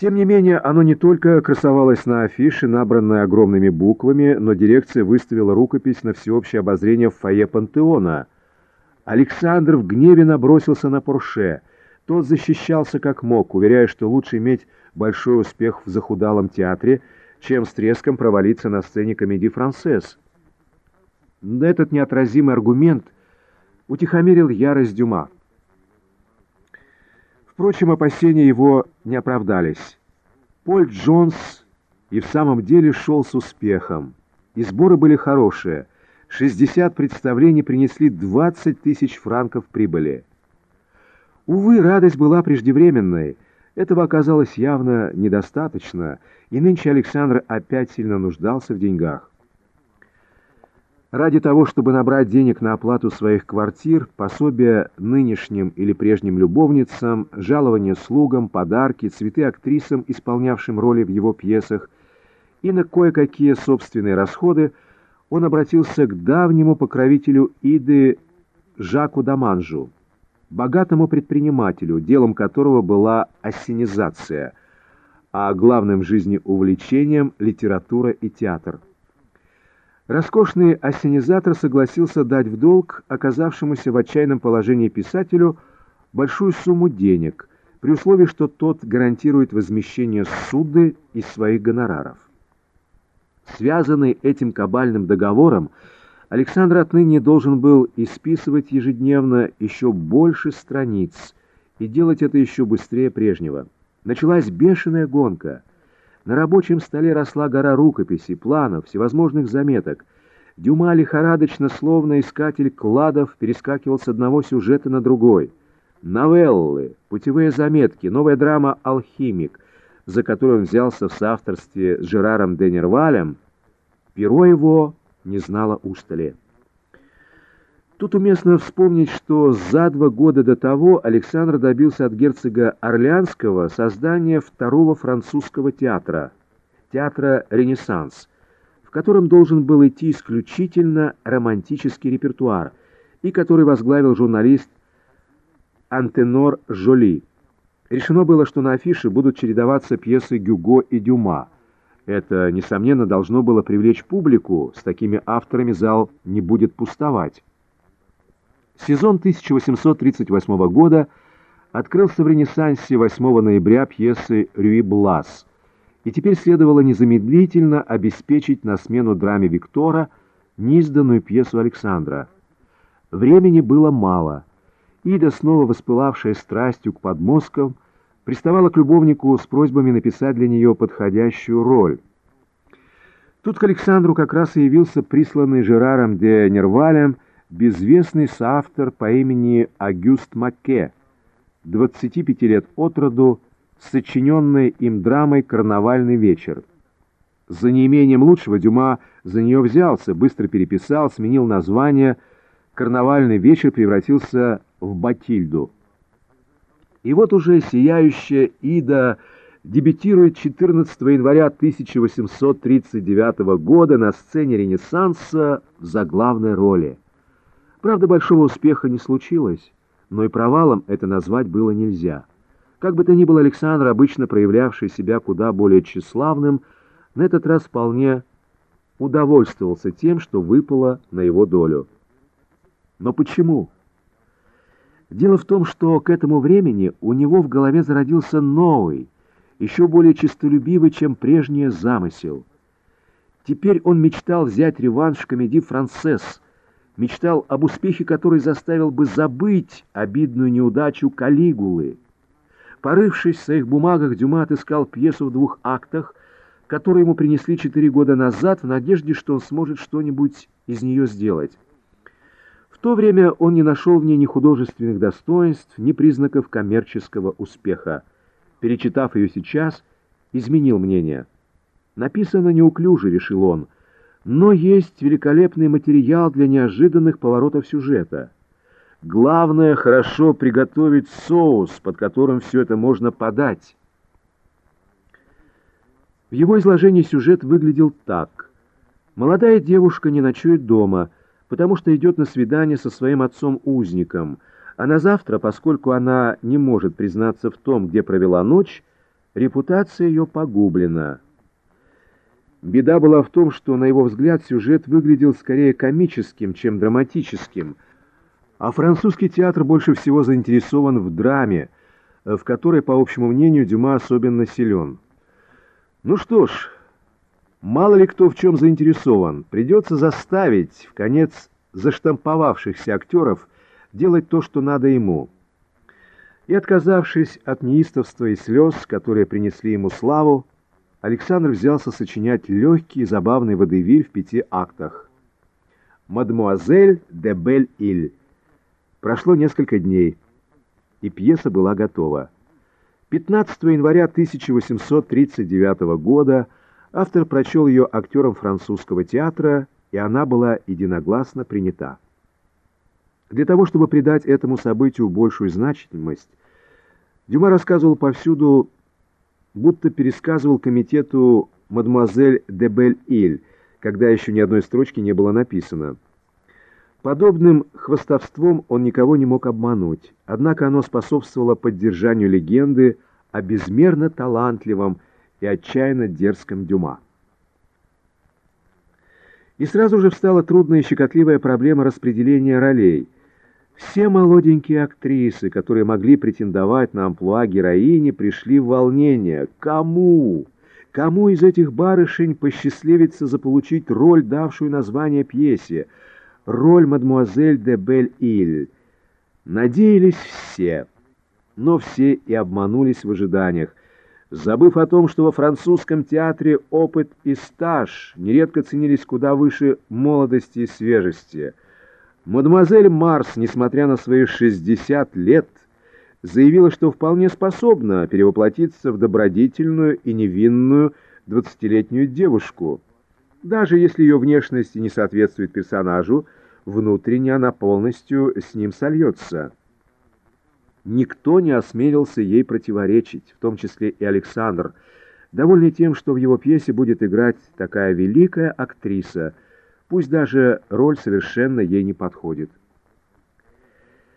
Тем не менее, оно не только красовалось на афише, набранной огромными буквами, но дирекция выставила рукопись на всеобщее обозрение в фойе Пантеона. Александр в гневе набросился на Порше. Тот защищался как мог, уверяя, что лучше иметь большой успех в захудалом театре, чем с треском провалиться на сцене комедии «Францесс». Этот неотразимый аргумент утихомирил ярость Дюма. Впрочем, опасения его не оправдались. Поль Джонс и в самом деле шел с успехом. И сборы были хорошие. 60 представлений принесли 20 тысяч франков прибыли. Увы, радость была преждевременной. Этого оказалось явно недостаточно, и нынче Александр опять сильно нуждался в деньгах. Ради того, чтобы набрать денег на оплату своих квартир, пособия нынешним или прежним любовницам, жалования слугам, подарки, цветы актрисам, исполнявшим роли в его пьесах, и на кое-какие собственные расходы, он обратился к давнему покровителю Иды Жаку Даманжу, богатому предпринимателю, делом которого была ассенизация, а главным в увлечением – литература и театр – Роскошный ассенизатор согласился дать в долг оказавшемуся в отчаянном положении писателю большую сумму денег, при условии, что тот гарантирует возмещение суды из своих гонораров. Связанный этим кабальным договором, Александр отныне должен был исписывать ежедневно еще больше страниц и делать это еще быстрее прежнего. Началась бешеная гонка – на рабочем столе росла гора рукописей, планов, всевозможных заметок. Дюма лихорадочно, словно искатель кладов, перескакивал с одного сюжета на другой. Новеллы, путевые заметки, новая драма «Алхимик», за которую он взялся в соавторстве с Жераром Денервалем, перо его не знало устали. Тут уместно вспомнить, что за два года до того Александр добился от герцога Орлеанского создания второго французского театра, театра «Ренессанс», в котором должен был идти исключительно романтический репертуар, и который возглавил журналист Антенор Жоли. Решено было, что на афише будут чередоваться пьесы Гюго и Дюма. Это, несомненно, должно было привлечь публику, с такими авторами зал не будет пустовать. Сезон 1838 года открылся в Ренессансе 8 ноября пьесы «Рюи Блас», и теперь следовало незамедлительно обеспечить на смену драме Виктора неизданную пьесу Александра. Времени было мало. Ида, снова воспылавшая страстью к подмосткам, приставала к любовнику с просьбами написать для нее подходящую роль. Тут к Александру как раз и явился присланный Жераром де Нервалем безвестный соавтор по имени Агюст Макке, 25 лет от роду, сочиненной им драмой «Карнавальный вечер». За неимением лучшего Дюма за нее взялся, быстро переписал, сменил название. «Карнавальный вечер» превратился в «Батильду». И вот уже сияющая Ида дебютирует 14 января 1839 года на сцене Ренессанса в заглавной роли. Правда, большого успеха не случилось, но и провалом это назвать было нельзя. Как бы то ни было, Александр, обычно проявлявший себя куда более тщеславным, на этот раз вполне удовольствовался тем, что выпало на его долю. Но почему? Дело в том, что к этому времени у него в голове зародился новый, еще более честолюбивый, чем прежний замысел. Теперь он мечтал взять реванш комедии «Францесс», мечтал об успехе, который заставил бы забыть обидную неудачу Калигулы. Порывшись в своих бумагах, Дюма отыскал пьесу в двух актах, которую ему принесли четыре года назад в надежде, что он сможет что-нибудь из нее сделать. В то время он не нашел в ней ни художественных достоинств, ни признаков коммерческого успеха. Перечитав ее сейчас, изменил мнение. «Написано неуклюже», — решил он, — но есть великолепный материал для неожиданных поворотов сюжета. Главное — хорошо приготовить соус, под которым все это можно подать. В его изложении сюжет выглядел так. Молодая девушка не ночует дома, потому что идет на свидание со своим отцом-узником, а на завтра, поскольку она не может признаться в том, где провела ночь, Репутация ее погублена. Беда была в том, что, на его взгляд, сюжет выглядел скорее комическим, чем драматическим, а французский театр больше всего заинтересован в драме, в которой, по общему мнению, Дюма особенно силен. Ну что ж, мало ли кто в чем заинтересован, придется заставить, в конец заштамповавшихся актеров, делать то, что надо ему. И, отказавшись от неистовства и слез, которые принесли ему славу, Александр взялся сочинять легкий и забавный водевиль в пяти актах. «Мадемуазель де Бель-Иль». Прошло несколько дней, и пьеса была готова. 15 января 1839 года автор прочел ее актерам французского театра, и она была единогласно принята. Для того, чтобы придать этому событию большую значимость, Дюма рассказывал повсюду будто пересказывал комитету мадемуазель де Бель-Иль, когда еще ни одной строчки не было написано. Подобным хвостовством он никого не мог обмануть, однако оно способствовало поддержанию легенды о безмерно талантливом и отчаянно дерзком Дюма. И сразу же встала трудная и щекотливая проблема распределения ролей – все молоденькие актрисы, которые могли претендовать на амплуа героини, пришли в волнение. Кому? Кому из этих барышень посчастливится заполучить роль, давшую название пьесе? Роль мадмуазель де Бель-Иль. Надеялись все, но все и обманулись в ожиданиях, забыв о том, что во французском театре опыт и стаж нередко ценились куда выше молодости и свежести – Мадемуазель Марс, несмотря на свои 60 лет, заявила, что вполне способна перевоплотиться в добродетельную и невинную двадцатилетнюю девушку. Даже если ее внешность не соответствует персонажу, внутренне она полностью с ним сольется. Никто не осмелился ей противоречить, в том числе и Александр, довольный тем, что в его пьесе будет играть такая великая актриса – Пусть даже роль совершенно ей не подходит.